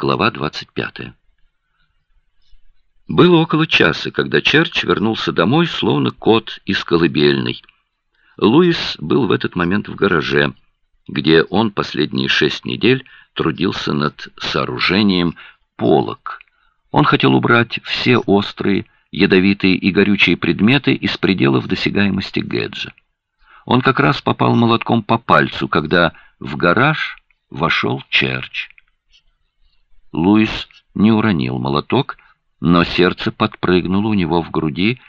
Глава 25. Было около часа, когда Черч вернулся домой, словно кот из колыбельной. Луис был в этот момент в гараже, где он последние шесть недель трудился над сооружением полок. Он хотел убрать все острые, ядовитые и горючие предметы из пределов досягаемости Гэджа. Он как раз попал молотком по пальцу, когда в гараж вошел Черч. Луис не уронил молоток, но сердце подпрыгнуло у него в груди,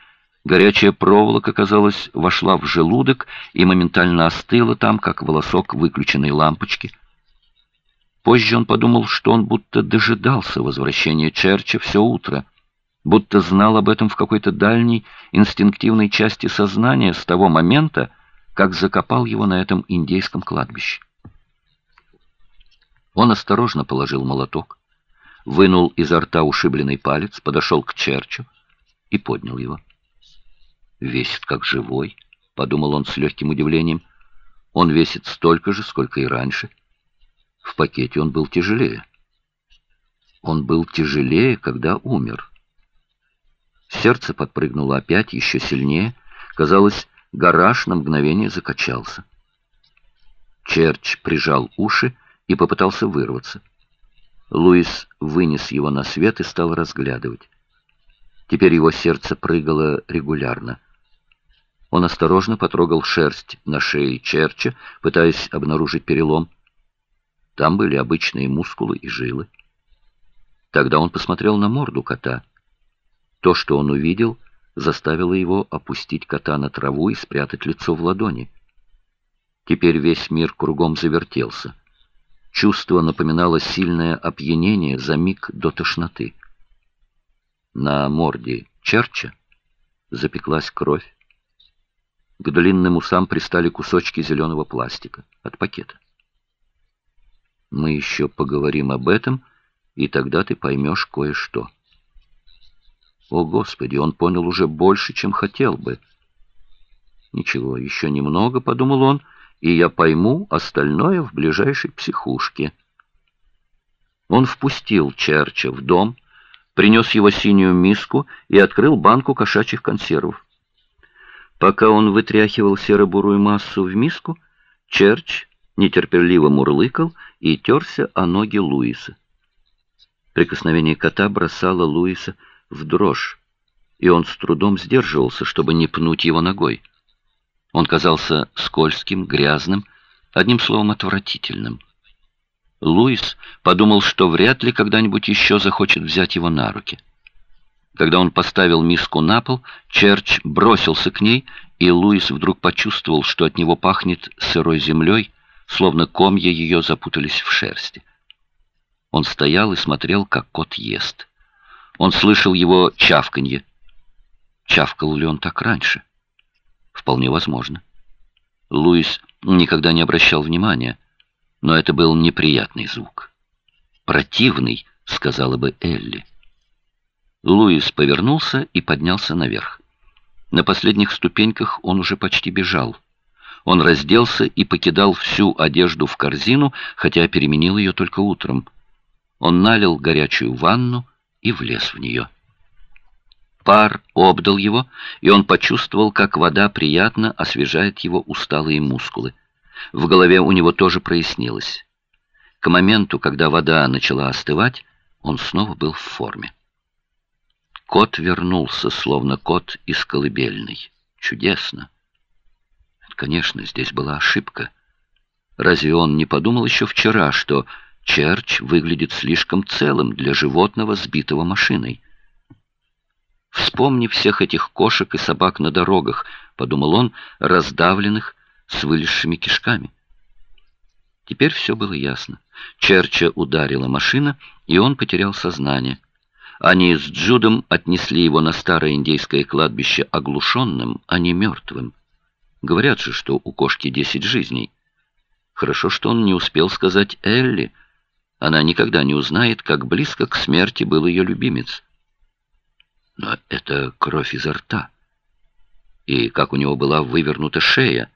горячая проволока, казалось, вошла в желудок и моментально остыла там, как волосок выключенной лампочки. Позже он подумал, что он будто дожидался возвращения Черча все утро, будто знал об этом в какой-то дальней инстинктивной части сознания с того момента, как закопал его на этом индейском кладбище. Он осторожно положил молоток, вынул изо рта ушибленный палец, подошел к Черчу и поднял его. «Весит как живой», — подумал он с легким удивлением. «Он весит столько же, сколько и раньше. В пакете он был тяжелее. Он был тяжелее, когда умер». Сердце подпрыгнуло опять еще сильнее. Казалось, гараж на мгновение закачался. Черч прижал уши и попытался вырваться. Луис вынес его на свет и стал разглядывать. Теперь его сердце прыгало регулярно. Он осторожно потрогал шерсть на шее Черча, пытаясь обнаружить перелом. Там были обычные мускулы и жилы. Тогда он посмотрел на морду кота. То, что он увидел, заставило его опустить кота на траву и спрятать лицо в ладони. Теперь весь мир кругом завертелся. Чувство напоминало сильное опьянение за миг до тошноты. На морде Черча запеклась кровь. К длинным усам пристали кусочки зеленого пластика от пакета. Мы еще поговорим об этом, и тогда ты поймешь кое-что. О, Господи, он понял уже больше, чем хотел бы. Ничего, еще немного, — подумал он, — и я пойму остальное в ближайшей психушке. Он впустил Черча в дом, принес его синюю миску и открыл банку кошачьих консервов. Пока он вытряхивал серо-бурую массу в миску, Черч нетерпеливо мурлыкал и терся о ноги Луиса. Прикосновение кота бросало Луиса в дрожь, и он с трудом сдерживался, чтобы не пнуть его ногой. Он казался скользким, грязным, одним словом, отвратительным. Луис подумал, что вряд ли когда-нибудь еще захочет взять его на руки. Когда он поставил миску на пол, Черч бросился к ней, и Луис вдруг почувствовал, что от него пахнет сырой землей, словно комья ее запутались в шерсти. Он стоял и смотрел, как кот ест. Он слышал его чавканье. Чавкал ли он так раньше? Вполне возможно. Луис никогда не обращал внимания, но это был неприятный звук. «Противный», — сказала бы Элли. Луис повернулся и поднялся наверх. На последних ступеньках он уже почти бежал. Он разделся и покидал всю одежду в корзину, хотя переменил ее только утром. Он налил горячую ванну и влез в нее. Пар обдал его, и он почувствовал, как вода приятно освежает его усталые мускулы. В голове у него тоже прояснилось. К моменту, когда вода начала остывать, он снова был в форме. Кот вернулся, словно кот из колыбельной. Чудесно. Конечно, здесь была ошибка. Разве он не подумал еще вчера, что Черч выглядит слишком целым для животного, сбитого машиной? Вспомни всех этих кошек и собак на дорогах, подумал он, раздавленных с вылезшими кишками. Теперь все было ясно. Черча ударила машина, и он потерял сознание. Они с Джудом отнесли его на старое индейское кладбище оглушенным, а не мертвым. Говорят же, что у кошки десять жизней. Хорошо, что он не успел сказать Элли. Она никогда не узнает, как близко к смерти был ее любимец. Но это кровь изо рта. И как у него была вывернута шея.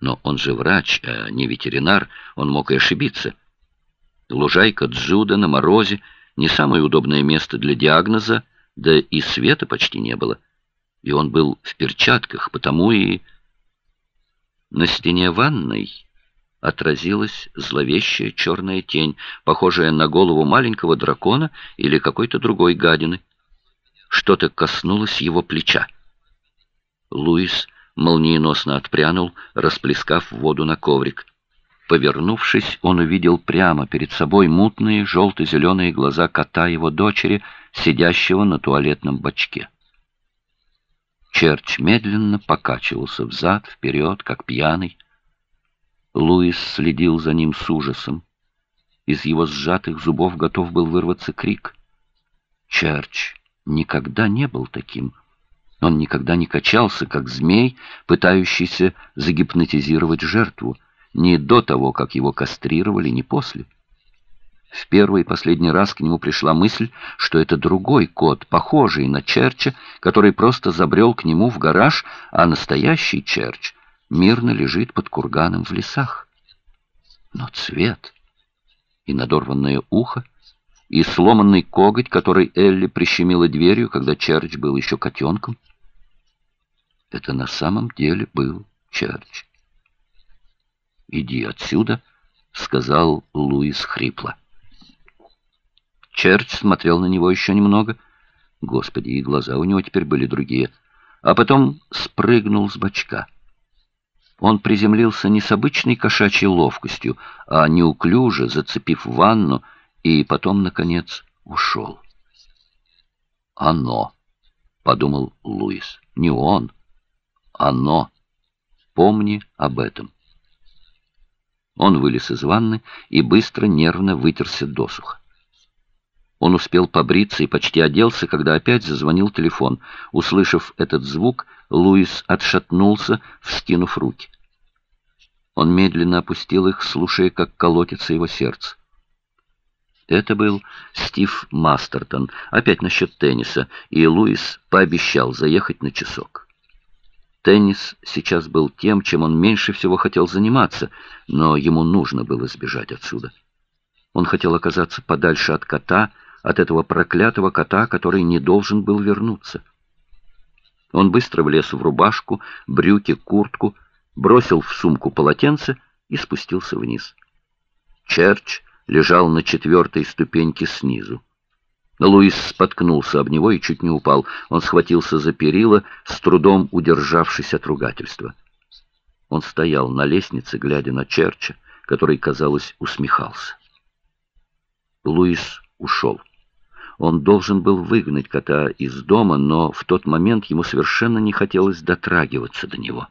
Но он же врач, а не ветеринар, он мог и ошибиться. Лужайка Джуда на морозе, не самое удобное место для диагноза, да и света почти не было. И он был в перчатках, потому и... На стене ванной отразилась зловещая черная тень, похожая на голову маленького дракона или какой-то другой гадины. Что-то коснулось его плеча. Луис молниеносно отпрянул, расплескав воду на коврик. Повернувшись, он увидел прямо перед собой мутные желто-зеленые глаза кота его дочери, сидящего на туалетном бачке. Черч медленно покачивался взад, вперед, как пьяный. Луис следил за ним с ужасом. Из его сжатых зубов готов был вырваться крик. Черч никогда не был таким. Он никогда не качался, как змей, пытающийся загипнотизировать жертву, ни до того, как его кастрировали, ни после. В первый и последний раз к нему пришла мысль, что это другой кот, похожий на Черча, который просто забрел к нему в гараж, а настоящий Черч мирно лежит под курганом в лесах. Но цвет и надорванное ухо, и сломанный коготь, который Элли прищемила дверью, когда Черч был еще котенком, это на самом деле был Черч. «Иди отсюда», — сказал Луис хрипло. Черч смотрел на него еще немного. Господи, и глаза у него теперь были другие. А потом спрыгнул с бочка. Он приземлился не с обычной кошачьей ловкостью, а неуклюже, зацепив ванну, и потом, наконец, ушел. «Оно», — подумал Луис, — «не он, оно. Помни об этом». Он вылез из ванны и быстро, нервно вытерся досуха. Он успел побриться и почти оделся, когда опять зазвонил телефон. Услышав этот звук, Луис отшатнулся, вскинув руки. Он медленно опустил их, слушая, как колотится его сердце. Это был Стив Мастертон, опять насчет тенниса, и Луис пообещал заехать на часок. Теннис сейчас был тем, чем он меньше всего хотел заниматься, но ему нужно было сбежать отсюда. Он хотел оказаться подальше от кота, от этого проклятого кота, который не должен был вернуться. Он быстро влез в рубашку, брюки, куртку, бросил в сумку полотенце и спустился вниз. Черч лежал на четвертой ступеньке снизу. Луис споткнулся об него и чуть не упал. Он схватился за перила, с трудом удержавшись от ругательства. Он стоял на лестнице, глядя на Черча, который, казалось, усмехался. Луис ушел. Он должен был выгнать кота из дома, но в тот момент ему совершенно не хотелось дотрагиваться до него.